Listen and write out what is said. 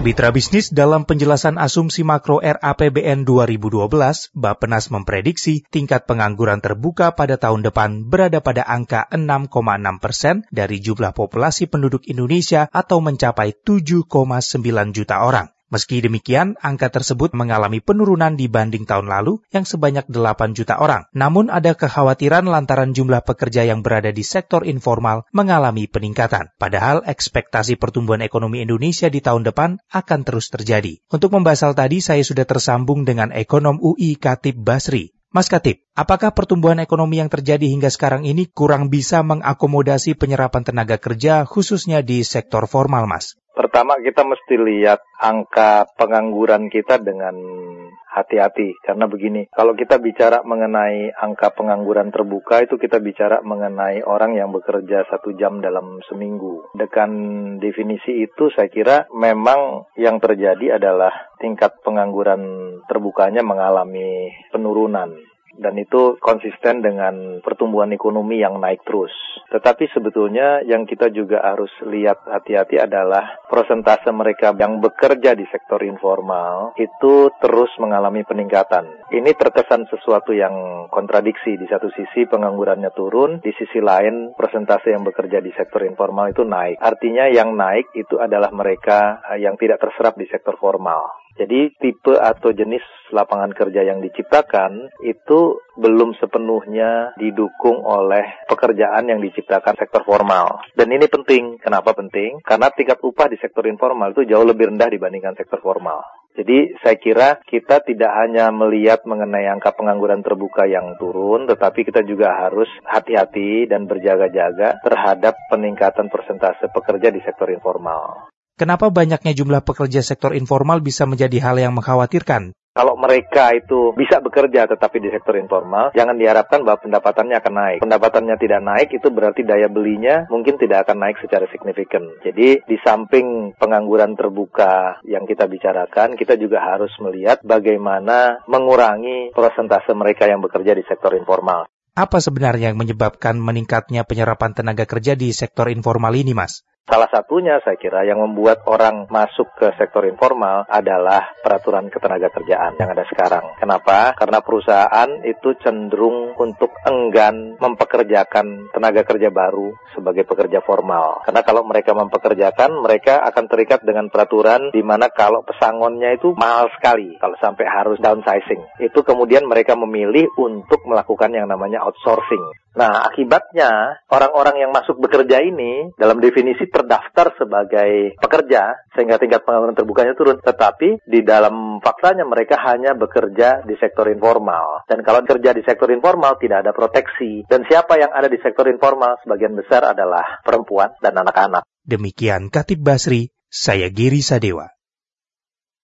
Mitra bisnis dalam penjelasan asumsi makro RAPBN 2012, Bapenas memprediksi tingkat pengangguran terbuka pada tahun depan berada pada angka 6,6 persen dari jumlah populasi penduduk Indonesia atau mencapai 7,9 juta orang. Meski demikian, angka tersebut mengalami penurunan dibanding tahun lalu yang sebanyak 8 juta orang. Namun ada kekhawatiran lantaran jumlah pekerja yang berada di sektor informal mengalami peningkatan. Padahal ekspektasi pertumbuhan ekonomi Indonesia di tahun depan akan terus terjadi. Untuk membahas hal tadi, saya sudah tersambung dengan ekonom UI Katib Basri. Mas Katib, apakah pertumbuhan ekonomi yang terjadi hingga sekarang ini kurang bisa mengakomodasi penyerapan tenaga kerja khususnya di sektor formal, Mas? Pertama kita mesti lihat angka pengangguran kita dengan hati-hati. Karena begini kalau kita bicara mengenai angka pengangguran terbuka itu kita bicara mengenai orang yang bekerja satu jam dalam seminggu. Dengan definisi itu saya kira memang yang terjadi adalah tingkat pengangguran terbukanya mengalami penurunan dan itu konsisten dengan pertumbuhan ekonomi yang naik terus. Tetapi sebetulnya yang kita juga harus lihat hati-hati adalah persentase mereka yang bekerja di sektor informal itu terus mengalami peningkatan. Ini terkesan sesuatu yang kontradiksi. Di satu sisi penganggurannya turun, di sisi lain persentase yang bekerja di sektor informal itu naik. Artinya yang naik itu adalah mereka yang tidak terserap di sektor formal. Jadi tipe atau jenis lapangan kerja yang diciptakan itu belum sepenuhnya didukung oleh pekerjaan yang diciptakan sektor formal. Dan ini penting. Kenapa penting? Karena tingkat upah di sektor informal itu jauh lebih rendah dibandingkan sektor formal. Jadi saya kira kita tidak hanya melihat mengenai angka pengangguran terbuka yang turun, tetapi kita juga harus hati-hati dan berjaga-jaga terhadap peningkatan persentase pekerja di sektor informal. Kenapa banyaknya jumlah pekerja sektor informal bisa menjadi hal yang mengkhawatirkan? Kalau mereka itu bisa bekerja tetapi di sektor informal, jangan diharapkan bahwa pendapatannya akan naik. Pendapatannya tidak naik itu berarti daya belinya mungkin tidak akan naik secara signifikan. Jadi di samping pengangguran terbuka yang kita bicarakan, kita juga harus melihat bagaimana mengurangi persentase mereka yang bekerja di sektor informal. Apa sebenarnya yang menyebabkan meningkatnya penyerapan tenaga kerja di sektor informal ini, Mas? Salah satunya saya kira yang membuat orang masuk ke sektor informal adalah peraturan ketenaga kerjaan yang ada sekarang. Kenapa? Karena perusahaan itu cenderung untuk enggan mempekerjakan tenaga kerja baru sebagai pekerja formal. Karena kalau mereka mempekerjakan, mereka akan terikat dengan peraturan di mana kalau pesangonnya itu mahal sekali kalau sampai harus downsizing. Itu kemudian mereka memilih untuk melakukan yang namanya outsourcing. Nah, akibatnya orang-orang yang masuk bekerja ini dalam definisi terdaftar sebagai pekerja sehingga tingkat pengangguran terbukanya turun. Tetapi di dalam faktanya mereka hanya bekerja di sektor informal. Dan kalau kerja di sektor informal tidak ada proteksi. Dan siapa yang ada di sektor informal sebagian besar adalah perempuan dan anak-anak. Demikian Katib Basri, saya Giri Sadewa.